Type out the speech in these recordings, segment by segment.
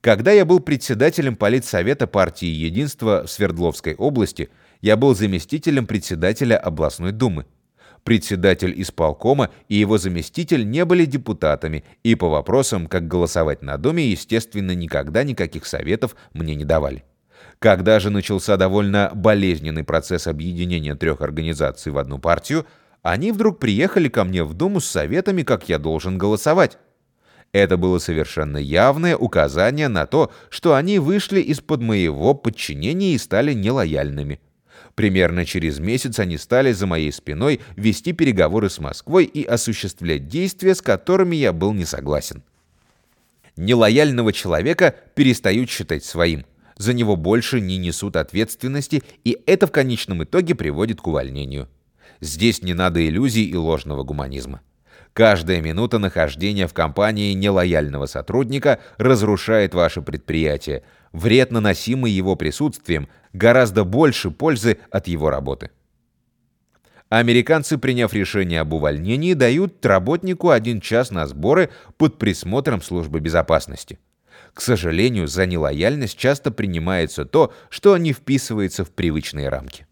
Когда я был председателем политсовета партии «Единство» в Свердловской области, я был заместителем председателя областной думы. Председатель исполкома и его заместитель не были депутатами, и по вопросам, как голосовать на доме, естественно, никогда никаких советов мне не давали. Когда же начался довольно болезненный процесс объединения трех организаций в одну партию, они вдруг приехали ко мне в Думу с советами, как я должен голосовать. Это было совершенно явное указание на то, что они вышли из-под моего подчинения и стали нелояльными. Примерно через месяц они стали за моей спиной вести переговоры с Москвой и осуществлять действия, с которыми я был не согласен. Нелояльного человека перестают считать своим. За него больше не несут ответственности, и это в конечном итоге приводит к увольнению. Здесь не надо иллюзий и ложного гуманизма. Каждая минута нахождения в компании нелояльного сотрудника разрушает ваше предприятие. Вред, наносимый его присутствием, гораздо больше пользы от его работы. Американцы, приняв решение об увольнении, дают работнику один час на сборы под присмотром службы безопасности. К сожалению, за нелояльность часто принимается то, что не вписывается в привычные рамки.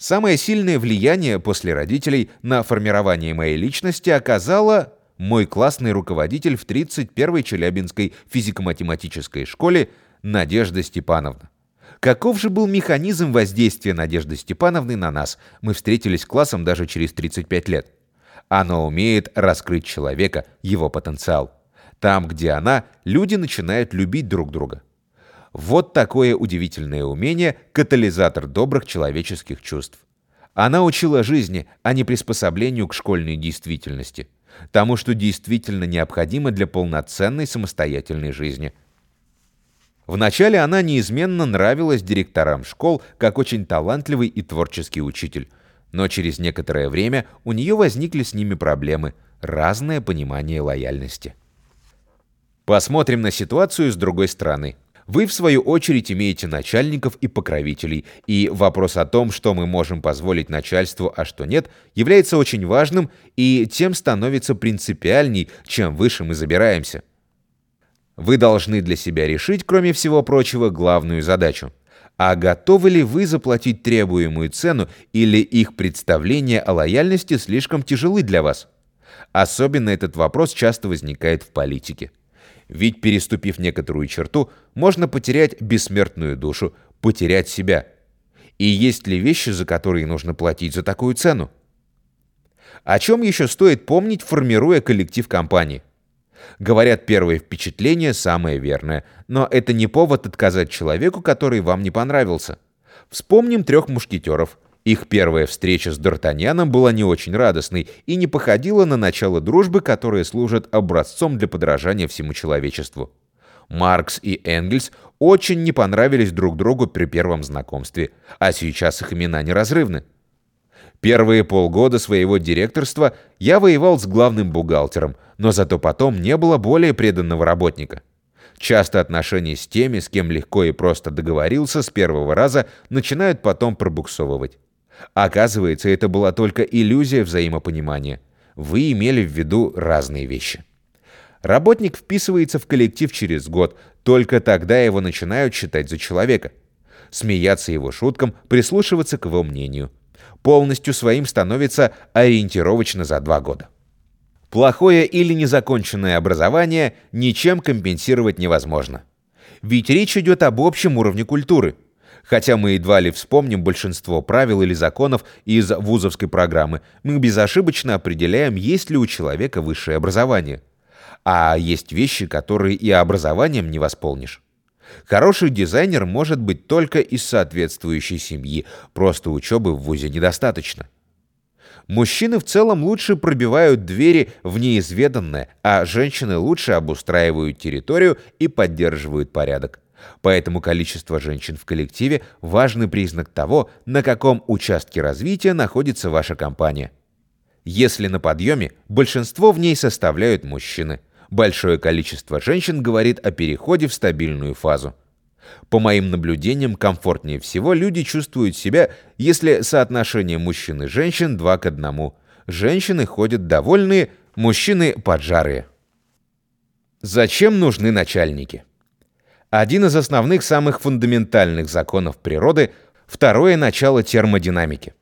Самое сильное влияние после родителей на формирование моей личности оказала мой классный руководитель в 31-й Челябинской физико-математической школе Надежда Степановна. Каков же был механизм воздействия Надежды Степановны на нас? Мы встретились классом даже через 35 лет. Она умеет раскрыть человека, его потенциал. Там, где она, люди начинают любить друг друга. Вот такое удивительное умение – катализатор добрых человеческих чувств. Она учила жизни, а не приспособлению к школьной действительности. Тому, что действительно необходимо для полноценной самостоятельной жизни. Вначале она неизменно нравилась директорам школ как очень талантливый и творческий учитель. Но через некоторое время у нее возникли с ними проблемы, разное понимание лояльности. Посмотрим на ситуацию с другой стороны. Вы, в свою очередь, имеете начальников и покровителей, и вопрос о том, что мы можем позволить начальству, а что нет, является очень важным и тем становится принципиальней, чем выше мы забираемся. Вы должны для себя решить, кроме всего прочего, главную задачу. А готовы ли вы заплатить требуемую цену или их представления о лояльности слишком тяжелы для вас? Особенно этот вопрос часто возникает в политике. Ведь, переступив некоторую черту, можно потерять бессмертную душу, потерять себя. И есть ли вещи, за которые нужно платить за такую цену? О чем еще стоит помнить, формируя коллектив компании? Говорят, первое впечатление самое верное, но это не повод отказать человеку, который вам не понравился. Вспомним трех мушкетеров – их первая встреча с Д'Артаньяном была не очень радостной и не походила на начало дружбы, которая служит образцом для подражания всему человечеству. Маркс и Энгельс очень не понравились друг другу при первом знакомстве, а сейчас их имена неразрывны. Первые полгода своего директорства я воевал с главным бухгалтером, но зато потом не было более преданного работника. Часто отношения с теми, с кем легко и просто договорился с первого раза, начинают потом пробуксовывать. Оказывается, это была только иллюзия взаимопонимания. Вы имели в виду разные вещи. Работник вписывается в коллектив через год, только тогда его начинают считать за человека. Смеяться его шуткам, прислушиваться к его мнению. Полностью своим становится ориентировочно за два года. Плохое или незаконченное образование ничем компенсировать невозможно. Ведь речь идет об общем уровне культуры – Хотя мы едва ли вспомним большинство правил или законов из вузовской программы, мы безошибочно определяем, есть ли у человека высшее образование. А есть вещи, которые и образованием не восполнишь. Хороший дизайнер может быть только из соответствующей семьи, просто учебы в ВУЗе недостаточно. Мужчины в целом лучше пробивают двери в неизведанное, а женщины лучше обустраивают территорию и поддерживают порядок. Поэтому количество женщин в коллективе – важный признак того, на каком участке развития находится ваша компания. Если на подъеме, большинство в ней составляют мужчины. Большое количество женщин говорит о переходе в стабильную фазу. По моим наблюдениям, комфортнее всего люди чувствуют себя, если соотношение мужчин и женщин 2 к 1. Женщины ходят довольные, мужчины поджарые. Зачем нужны начальники? Один из основных самых фундаментальных законов природы – второе начало термодинамики.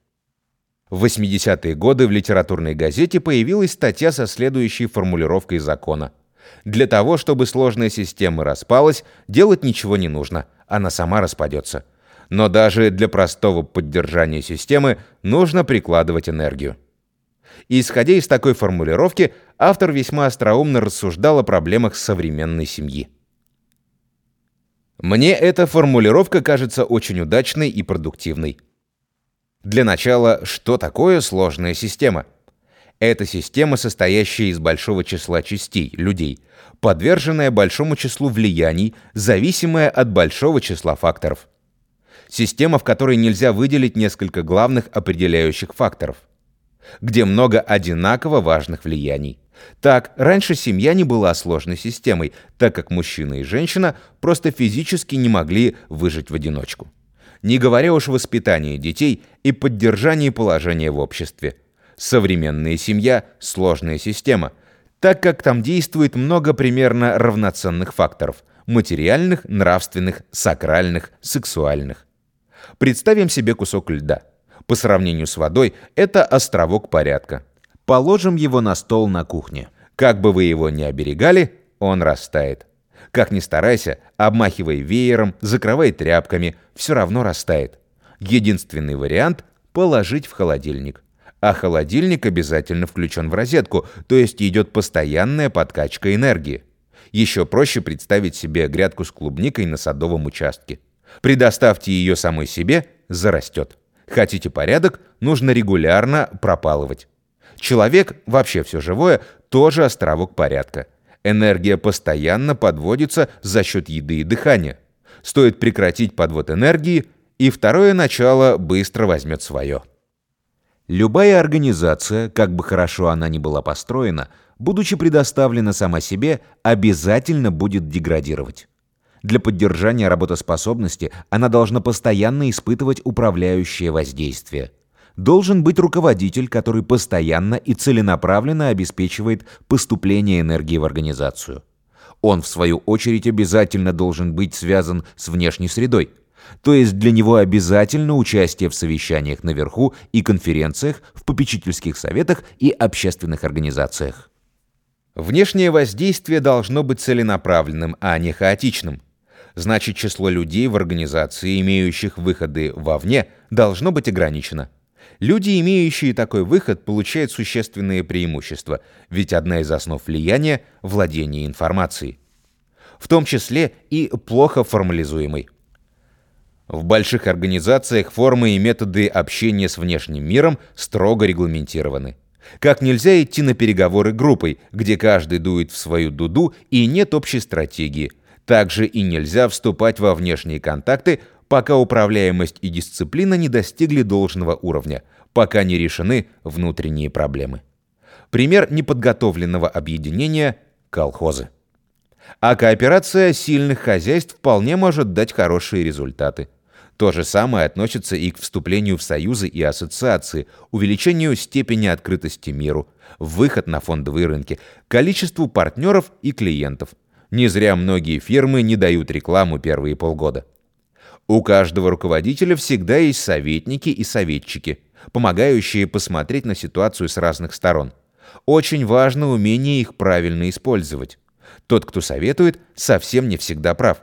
В 80-е годы в литературной газете появилась статья со следующей формулировкой закона. Для того, чтобы сложная система распалась, делать ничего не нужно, она сама распадется. Но даже для простого поддержания системы нужно прикладывать энергию. Исходя из такой формулировки, автор весьма остроумно рассуждал о проблемах современной семьи. Мне эта формулировка кажется очень удачной и продуктивной. Для начала, что такое сложная система? Это система, состоящая из большого числа частей, людей, подверженная большому числу влияний, зависимая от большого числа факторов. Система, в которой нельзя выделить несколько главных определяющих факторов. Где много одинаково важных влияний. Так, раньше семья не была сложной системой, так как мужчина и женщина просто физически не могли выжить в одиночку. Не говоря уж о воспитании детей и поддержании положения в обществе. Современная семья – сложная система, так как там действует много примерно равноценных факторов – материальных, нравственных, сакральных, сексуальных. Представим себе кусок льда. По сравнению с водой это островок порядка. Положим его на стол на кухне. Как бы вы его ни оберегали, он растает. Как ни старайся, обмахивай веером, закрывай тряпками, все равно растает. Единственный вариант – положить в холодильник. А холодильник обязательно включен в розетку, то есть идет постоянная подкачка энергии. Еще проще представить себе грядку с клубникой на садовом участке. Предоставьте ее самой себе – зарастет. Хотите порядок – нужно регулярно пропалывать. Человек, вообще все живое, тоже островок порядка. Энергия постоянно подводится за счет еды и дыхания. Стоит прекратить подвод энергии, и второе начало быстро возьмет свое. Любая организация, как бы хорошо она ни была построена, будучи предоставлена сама себе, обязательно будет деградировать. Для поддержания работоспособности она должна постоянно испытывать управляющее воздействие – должен быть руководитель, который постоянно и целенаправленно обеспечивает поступление энергии в организацию. Он, в свою очередь, обязательно должен быть связан с внешней средой, то есть для него обязательно участие в совещаниях наверху и конференциях, в попечительских советах и общественных организациях. Внешнее воздействие должно быть целенаправленным, а не хаотичным. Значит, число людей в организации, имеющих выходы вовне, должно быть ограничено. Люди, имеющие такой выход, получают существенные преимущества, ведь одна из основ влияния – владение информацией. В том числе и плохо формализуемой. В больших организациях формы и методы общения с внешним миром строго регламентированы. Как нельзя идти на переговоры группой, где каждый дует в свою дуду и нет общей стратегии. Также и нельзя вступать во внешние контакты пока управляемость и дисциплина не достигли должного уровня, пока не решены внутренние проблемы. Пример неподготовленного объединения – колхозы. А кооперация сильных хозяйств вполне может дать хорошие результаты. То же самое относится и к вступлению в союзы и ассоциации, увеличению степени открытости миру, выход на фондовые рынки, количеству партнеров и клиентов. Не зря многие фирмы не дают рекламу первые полгода. У каждого руководителя всегда есть советники и советчики, помогающие посмотреть на ситуацию с разных сторон. Очень важно умение их правильно использовать. Тот, кто советует, совсем не всегда прав.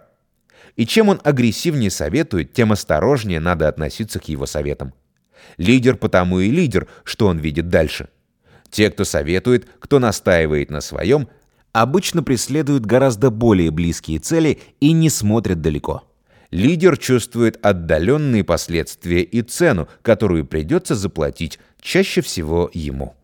И чем он агрессивнее советует, тем осторожнее надо относиться к его советам. Лидер потому и лидер, что он видит дальше. Те, кто советует, кто настаивает на своем, обычно преследуют гораздо более близкие цели и не смотрят далеко лидер чувствует отдаленные последствия и цену, которую придется заплатить чаще всего ему.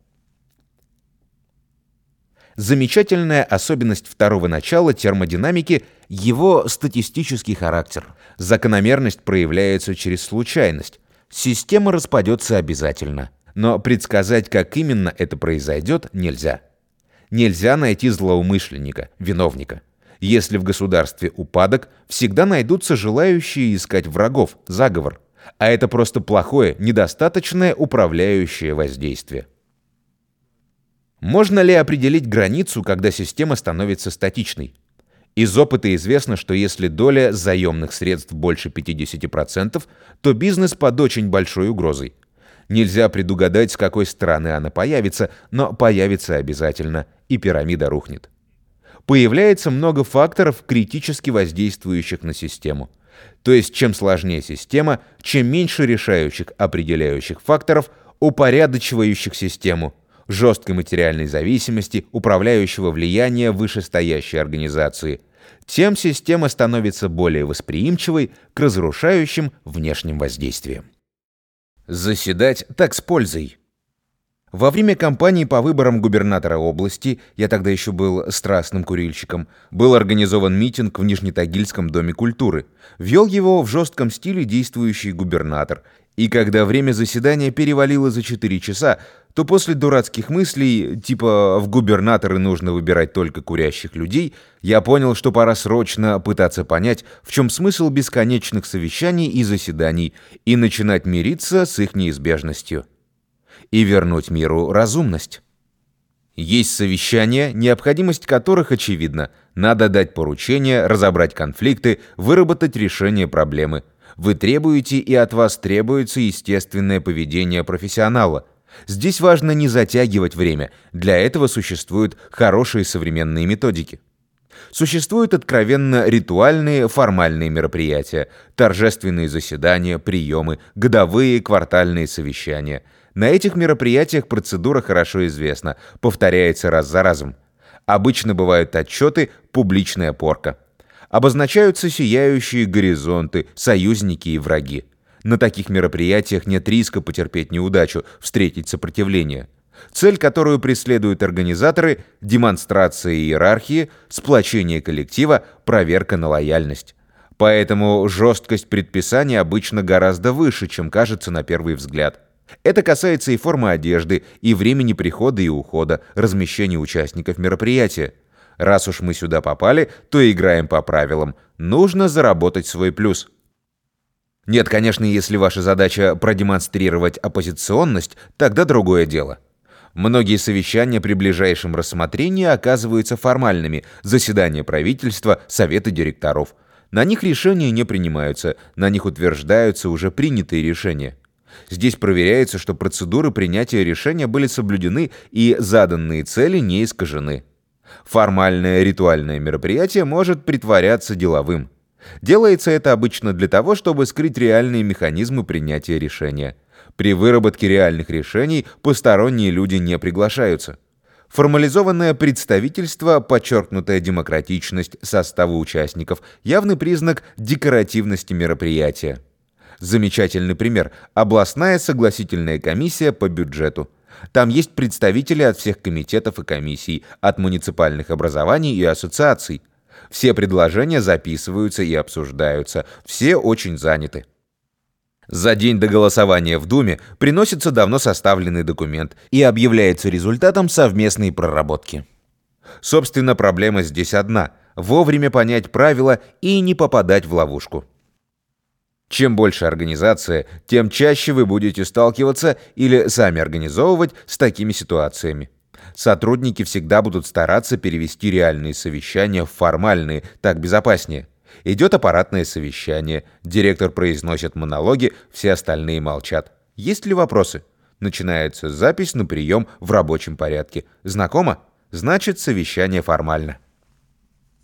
Замечательная особенность второго начала термодинамики – его статистический характер. Закономерность проявляется через случайность. Система распадется обязательно. Но предсказать, как именно это произойдет, нельзя. Нельзя найти злоумышленника, виновника. Если в государстве упадок, всегда найдутся желающие искать врагов, заговор. А это просто плохое, недостаточное управляющее воздействие. Можно ли определить границу, когда система становится статичной? Из опыта известно, что если доля заемных средств больше 50%, то бизнес под очень большой угрозой. Нельзя предугадать, с какой стороны она появится, но появится обязательно, и пирамида рухнет. Появляется много факторов, критически воздействующих на систему. То есть, чем сложнее система, чем меньше решающих определяющих факторов, упорядочивающих систему – жесткой материальной зависимости, управляющего влияния вышестоящей организации, тем система становится более восприимчивой к разрушающим внешним воздействиям. Заседать так с пользой. Во время кампании по выборам губернатора области, я тогда еще был страстным курильщиком, был организован митинг в Нижнетагильском доме культуры. Вел его в жестком стиле действующий губернатор. И когда время заседания перевалило за 4 часа, то после дурацких мыслей, типа «в губернаторы нужно выбирать только курящих людей», я понял, что пора срочно пытаться понять, в чем смысл бесконечных совещаний и заседаний, и начинать мириться с их неизбежностью. И вернуть миру разумность. Есть совещания, необходимость которых очевидна. Надо дать поручения, разобрать конфликты, выработать решение проблемы. Вы требуете, и от вас требуется естественное поведение профессионала – Здесь важно не затягивать время, для этого существуют хорошие современные методики. Существуют откровенно ритуальные формальные мероприятия, торжественные заседания, приемы, годовые квартальные совещания. На этих мероприятиях процедура хорошо известна, повторяется раз за разом. Обычно бывают отчеты «публичная порка». Обозначаются сияющие горизонты, союзники и враги. На таких мероприятиях нет риска потерпеть неудачу, встретить сопротивление. Цель, которую преследуют организаторы – демонстрация иерархии, сплочение коллектива, проверка на лояльность. Поэтому жесткость предписания обычно гораздо выше, чем кажется на первый взгляд. Это касается и формы одежды, и времени прихода и ухода, размещения участников мероприятия. Раз уж мы сюда попали, то играем по правилам. Нужно заработать свой плюс – нет, конечно, если ваша задача продемонстрировать оппозиционность, тогда другое дело. Многие совещания при ближайшем рассмотрении оказываются формальными, заседания правительства, советы директоров. На них решения не принимаются, на них утверждаются уже принятые решения. Здесь проверяется, что процедуры принятия решения были соблюдены и заданные цели не искажены. Формальное ритуальное мероприятие может притворяться деловым. Делается это обычно для того, чтобы скрыть реальные механизмы принятия решения. При выработке реальных решений посторонние люди не приглашаются. Формализованное представительство, подчеркнутая демократичность состава участников – явный признак декоративности мероприятия. Замечательный пример – областная согласительная комиссия по бюджету. Там есть представители от всех комитетов и комиссий, от муниципальных образований и ассоциаций – все предложения записываются и обсуждаются. Все очень заняты. За день до голосования в Думе приносится давно составленный документ и объявляется результатом совместной проработки. Собственно, проблема здесь одна – вовремя понять правила и не попадать в ловушку. Чем больше организация, тем чаще вы будете сталкиваться или сами организовывать с такими ситуациями. Сотрудники всегда будут стараться перевести реальные совещания в формальные, так безопаснее. Идет аппаратное совещание, директор произносит монологи, все остальные молчат. Есть ли вопросы? Начинается запись на прием в рабочем порядке. Знакомо? Значит, совещание формально.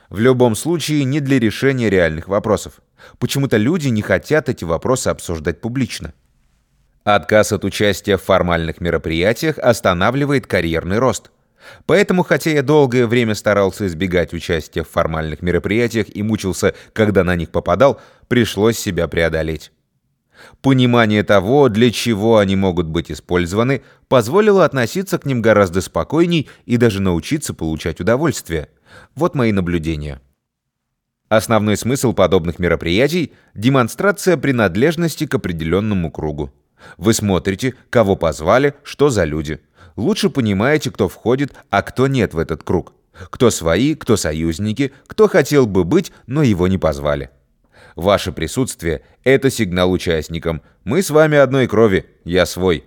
В любом случае, не для решения реальных вопросов. Почему-то люди не хотят эти вопросы обсуждать публично. Отказ от участия в формальных мероприятиях останавливает карьерный рост. Поэтому, хотя я долгое время старался избегать участия в формальных мероприятиях и мучился, когда на них попадал, пришлось себя преодолеть. Понимание того, для чего они могут быть использованы, позволило относиться к ним гораздо спокойней и даже научиться получать удовольствие. Вот мои наблюдения. Основной смысл подобных мероприятий – демонстрация принадлежности к определенному кругу. Вы смотрите, кого позвали, что за люди. Лучше понимаете, кто входит, а кто нет в этот круг. Кто свои, кто союзники, кто хотел бы быть, но его не позвали. Ваше присутствие – это сигнал участникам. Мы с вами одной крови, я свой.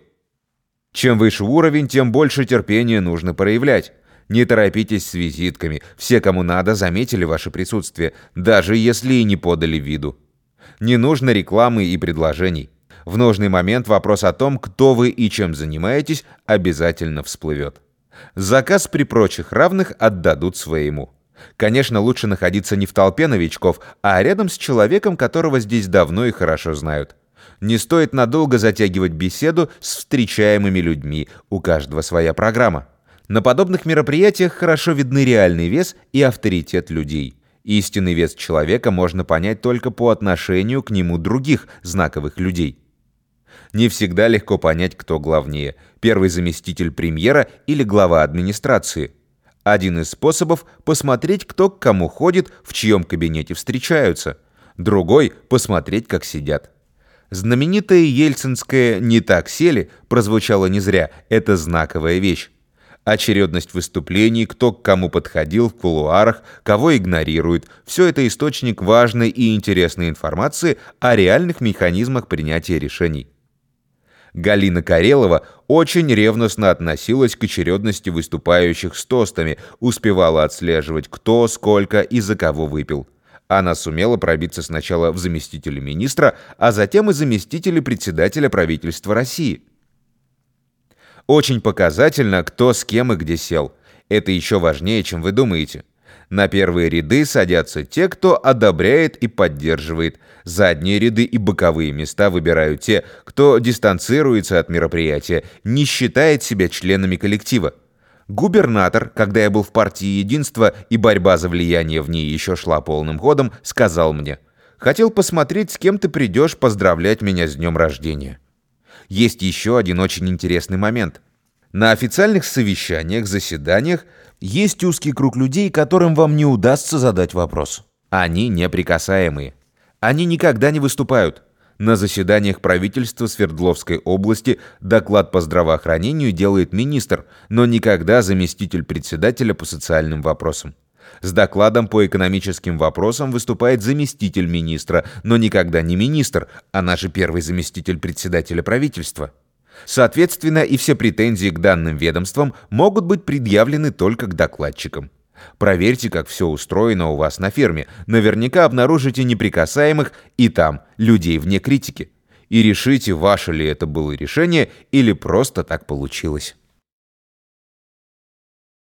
Чем выше уровень, тем больше терпения нужно проявлять. Не торопитесь с визитками. Все, кому надо, заметили ваше присутствие, даже если и не подали виду. Не нужно рекламы и предложений. В нужный момент вопрос о том, кто вы и чем занимаетесь, обязательно всплывет. Заказ при прочих равных отдадут своему. Конечно, лучше находиться не в толпе новичков, а рядом с человеком, которого здесь давно и хорошо знают. Не стоит надолго затягивать беседу с встречаемыми людьми, у каждого своя программа. На подобных мероприятиях хорошо видны реальный вес и авторитет людей. Истинный вес человека можно понять только по отношению к нему других знаковых людей. Не всегда легко понять, кто главнее – первый заместитель премьера или глава администрации – один из способов – посмотреть, кто к кому ходит, в чьем кабинете встречаются. Другой – посмотреть, как сидят. Знаменитая ельцинская «не так сели» прозвучала не зря, это знаковая вещь. Очередность выступлений, кто к кому подходил в кулуарах, кого игнорирует – все это источник важной и интересной информации о реальных механизмах принятия решений. Галина Карелова очень ревностно относилась к очередности выступающих с тостами, успевала отслеживать, кто, сколько и за кого выпил. Она сумела пробиться сначала в заместителя министра, а затем и заместителя председателя правительства России. Очень показательно, кто с кем и где сел. Это еще важнее, чем вы думаете. На первые ряды садятся те, кто одобряет и поддерживает. Задние ряды и боковые места выбирают те, кто дистанцируется от мероприятия, не считает себя членами коллектива. Губернатор, когда я был в партии единства и борьба за влияние в ней еще шла полным ходом, сказал мне, «Хотел посмотреть, с кем ты придешь поздравлять меня с днем рождения». Есть еще один очень интересный момент – на официальных совещаниях, заседаниях есть узкий круг людей, которым вам не удастся задать вопрос. Они неприкасаемые. Они никогда не выступают. На заседаниях правительства Свердловской области доклад по здравоохранению делает министр, но никогда заместитель председателя по социальным вопросам. С докладом по экономическим вопросам выступает заместитель министра, но никогда не министр, а наш первый заместитель председателя правительства. Соответственно, и все претензии к данным ведомствам могут быть предъявлены только к докладчикам. Проверьте, как все устроено у вас на ферме. Наверняка обнаружите неприкасаемых и там людей вне критики. И решите, ваше ли это было решение или просто так получилось.